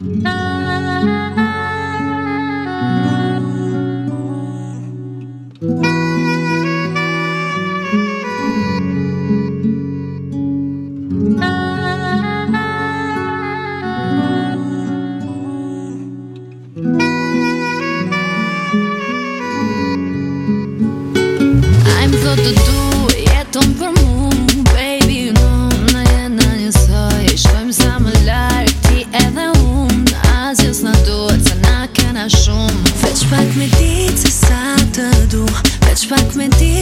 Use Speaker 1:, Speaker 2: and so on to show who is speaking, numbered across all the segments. Speaker 1: Thank you. shumë Veç pak me ditë se sa të du Veç pak me ditë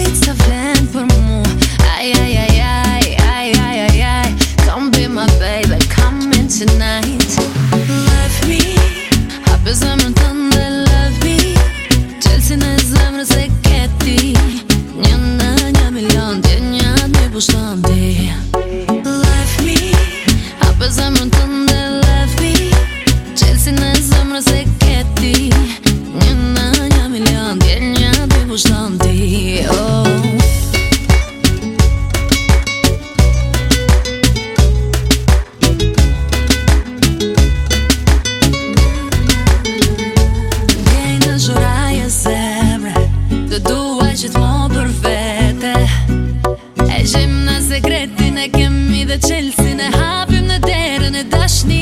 Speaker 1: Si ne hapim në derën e dashni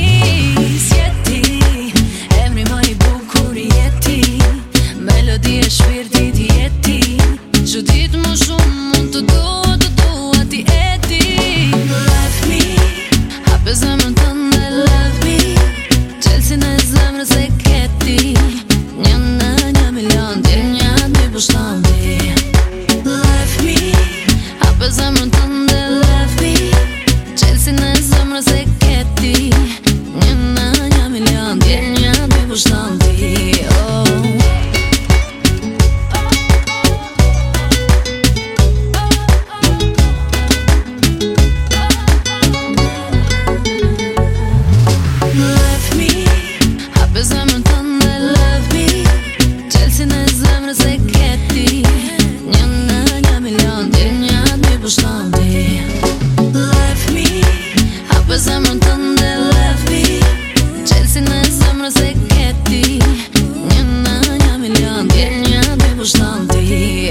Speaker 1: Sjeti, emri më i bukur jeti Melodi e shpirtit jeti Që ditë më shumë, mund të do të Love me, në love me Qelë Një në një milion, një një një bështon nos não yeah.